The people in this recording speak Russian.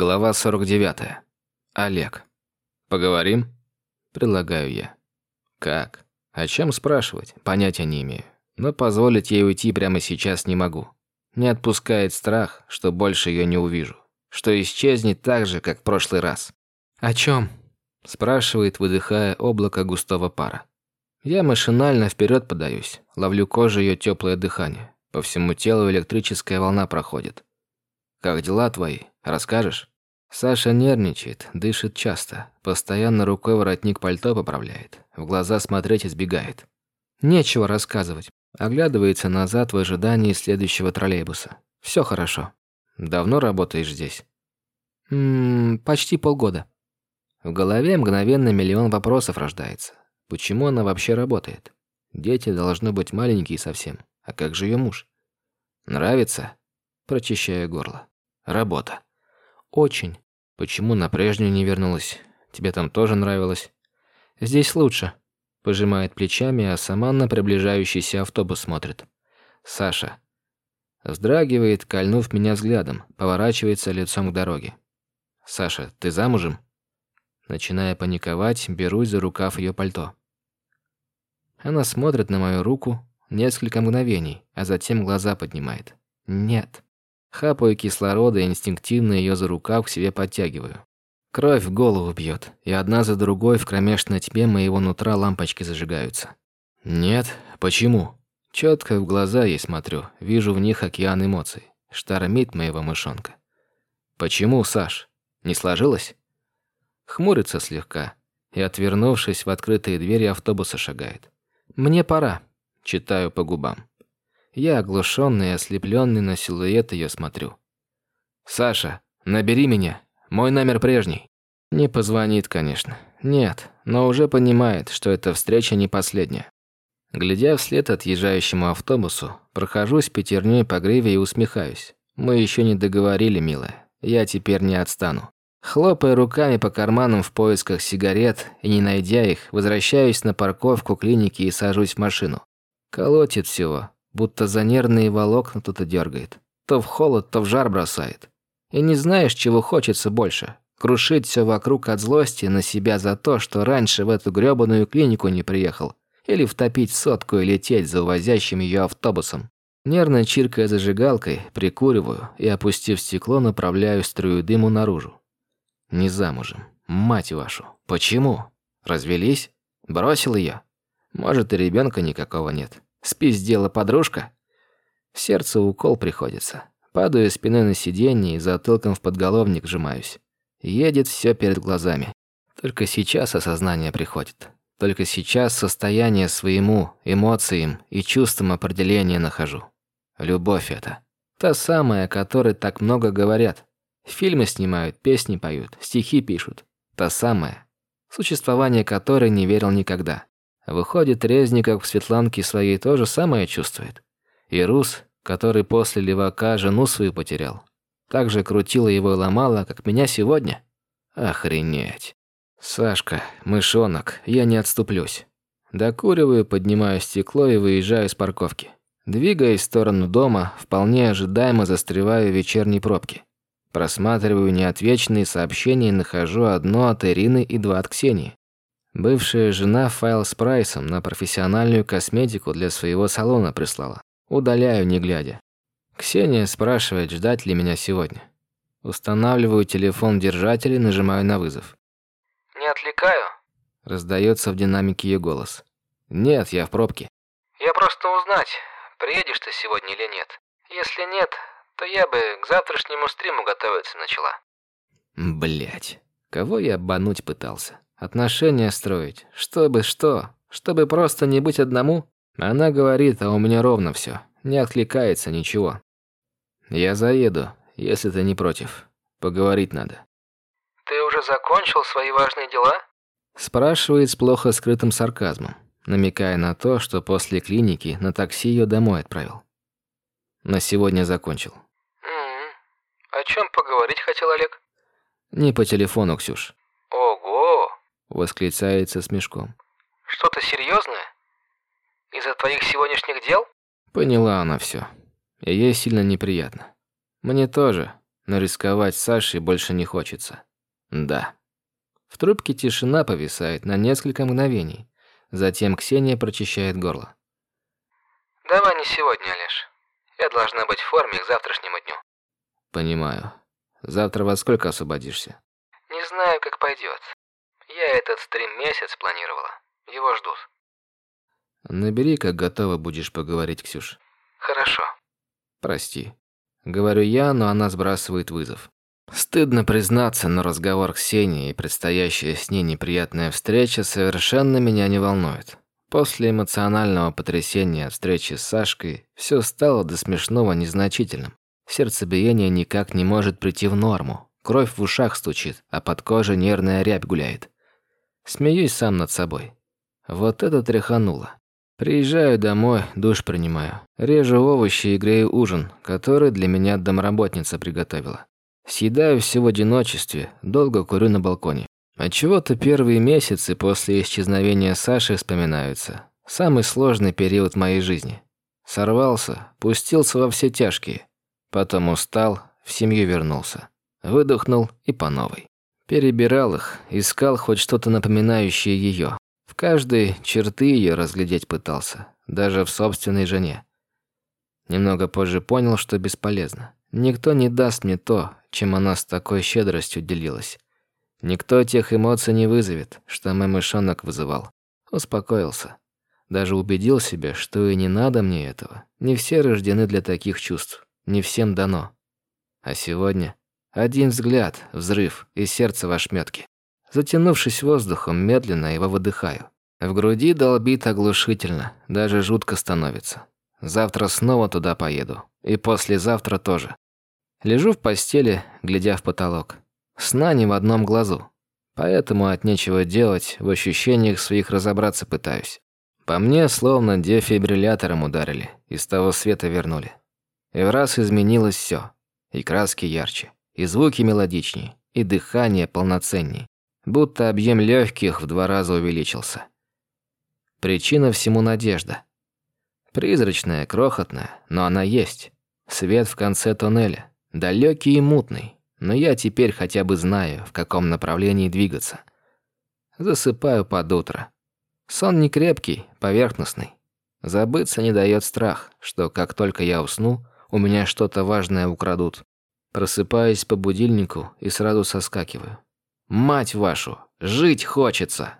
Глава 49. Олег. «Поговорим?» Предлагаю я. «Как? О чем спрашивать? Понятия не имею. Но позволить ей уйти прямо сейчас не могу. Не отпускает страх, что больше ее не увижу. Что исчезнет так же, как в прошлый раз. «О чем? спрашивает, выдыхая облако густого пара. Я машинально вперед подаюсь, ловлю кожу ее теплое дыхание. По всему телу электрическая волна проходит. «Как дела твои? Расскажешь?» Саша нервничает, дышит часто, постоянно рукой воротник пальто поправляет, в глаза смотреть избегает. Нечего рассказывать. Оглядывается назад в ожидании следующего троллейбуса. Все хорошо. Давно работаешь здесь? Ммм, почти полгода. В голове мгновенно миллион вопросов рождается. Почему она вообще работает? Дети должны быть маленькие совсем. А как же ее муж? Нравится? Прочищая горло. Работа. Очень. Почему на прежнюю не вернулась? Тебе там тоже нравилось? Здесь лучше. Пожимает плечами, а сама на приближающийся автобус смотрит. Саша. Вздрагивает, кольнув меня взглядом, поворачивается лицом к дороге. «Саша, ты замужем?» Начиная паниковать, берусь за рукав ее пальто. Она смотрит на мою руку несколько мгновений, а затем глаза поднимает. «Нет». Хапаю кислорода и инстинктивно ее за рукав к себе подтягиваю. Кровь в голову бьет, и одна за другой в кромешной тьме моего нутра лампочки зажигаются. Нет, почему? Четко в глаза ей смотрю, вижу в них океан эмоций. Штормит моего мышонка. Почему, Саш? Не сложилось? Хмурится слегка и, отвернувшись в открытые двери автобуса, шагает. «Мне пора», — читаю по губам. Я, оглушенный и ослепленный на силуэт ее смотрю. «Саша, набери меня. Мой номер прежний». Не позвонит, конечно. Нет, но уже понимает, что эта встреча не последняя. Глядя вслед отъезжающему автобусу, прохожусь пятерней по гриве и усмехаюсь. Мы еще не договорили, милая. Я теперь не отстану. Хлопая руками по карманам в поисках сигарет и не найдя их, возвращаюсь на парковку клиники и сажусь в машину. Колотит всего, будто за нервные волокна кто-то дергает. То в холод, то в жар бросает. И не знаешь, чего хочется больше. Крушить все вокруг от злости на себя за то, что раньше в эту грёбаную клинику не приехал. Или втопить сотку и лететь за увозящим ее автобусом. Нервно чиркая зажигалкой, прикуриваю и, опустив стекло, направляю струю дыму наружу. Не замужем. Мать вашу. Почему? Развелись? Бросил ее? Может, и ребенка никакого нет. Спиздела подружка? В сердце укол приходится. Падаю спиной на сиденье и затылком в подголовник сжимаюсь. Едет все перед глазами. Только сейчас осознание приходит. Только сейчас состояние своему, эмоциям и чувствам определения нахожу. Любовь это. Та самая, о которой так много говорят. Фильмы снимают, песни поют, стихи пишут. Та самая, существование которой не верил никогда. Выходит, Резников в Светланке своей тоже самое чувствует. И Рус, который после Левака жену свою потерял, так же крутила его и ломала, как меня сегодня. Охренеть. Сашка, мышонок, я не отступлюсь. Докуриваю, поднимаю стекло и выезжаю с парковки. Двигаясь в сторону дома, вполне ожидаемо застреваю в вечерней пробке. Просматриваю неотвеченные сообщения и нахожу одно от Ирины и два от Ксении. Бывшая жена файл с прайсом на профессиональную косметику для своего салона прислала. Удаляю, не глядя. Ксения спрашивает, ждать ли меня сегодня. Устанавливаю телефон держателя и нажимаю на вызов. «Не отвлекаю?» Раздается в динамике ее голос. «Нет, я в пробке». «Я просто узнать, приедешь ты сегодня или нет. Если нет, то я бы к завтрашнему стриму готовиться начала». Блять, кого я обмануть пытался? Отношения строить. Чтобы что? Чтобы просто не быть одному? Она говорит, а у меня ровно все. Не откликается ничего. Я заеду, если ты не против. Поговорить надо. «Ты уже закончил свои важные дела?» Спрашивает с плохо скрытым сарказмом, намекая на то, что после клиники на такси ее домой отправил. На сегодня закончил. «М-м. О чем поговорить хотел Олег?» Не по телефону, Ксюш. «Ого!» Восклицается с мешком. «Что-то серьезное? Из-за твоих сегодняшних дел?» Поняла она все. И ей сильно неприятно. Мне тоже. но рисковать с Сашей больше не хочется. Да. В трубке тишина повисает на несколько мгновений. Затем Ксения прочищает горло. Давай не сегодня, Олеж. Я должна быть в форме к завтрашнему дню. Понимаю. Завтра во сколько освободишься? Не знаю, как пойдет. Я этот стрим месяц планировала. Его ждут. Набери, как готова будешь поговорить, Ксюш. Хорошо. Прости. Говорю я, но она сбрасывает вызов. Стыдно признаться, но разговор Ксении и предстоящая с ней неприятная встреча совершенно меня не волнует. После эмоционального потрясения от встречи с Сашкой все стало до смешного незначительным. Сердцебиение никак не может прийти в норму. Кровь в ушах стучит, а под кожей нервная рябь гуляет. Смеюсь сам над собой. Вот это тряхануло. Приезжаю домой, душ принимаю. Режу овощи и грею ужин, который для меня домработница приготовила. Съедаю все в одиночестве, долго курю на балконе. Отчего-то первые месяцы после исчезновения Саши вспоминаются. Самый сложный период моей жизни. Сорвался, пустился во все тяжкие. Потом устал, в семью вернулся. Выдохнул и по новой. Перебирал их, искал хоть что-то напоминающее ее. В каждой черты ее разглядеть пытался, даже в собственной жене. Немного позже понял, что бесполезно. Никто не даст мне то, чем она с такой щедростью делилась. Никто тех эмоций не вызовет, что мой мышонок вызывал. Успокоился. Даже убедил себя, что и не надо мне этого. Не все рождены для таких чувств. Не всем дано. А сегодня один взгляд, взрыв и сердце в ошметке. Затянувшись воздухом, медленно его выдыхаю. В груди долбит оглушительно, даже жутко становится. Завтра снова туда поеду. И послезавтра тоже. Лежу в постели, глядя в потолок. Сна не в одном глазу. Поэтому от нечего делать, в ощущениях своих разобраться пытаюсь. По мне словно дефибриллятором ударили, из того света вернули. И в раз изменилось все. И краски ярче, и звуки мелодичнее, и дыхание полноценней будто объем легких в два раза увеличился. Причина всему надежда. Призрачная, крохотная, но она есть. Свет в конце туннеля, далекий и мутный, но я теперь хотя бы знаю, в каком направлении двигаться. Засыпаю под утро. Сон не крепкий, поверхностный. Забыться не дает страх, что как только я усну, у меня что-то важное украдут. Просыпаюсь по будильнику и сразу соскакиваю. Мать вашу, жить хочется.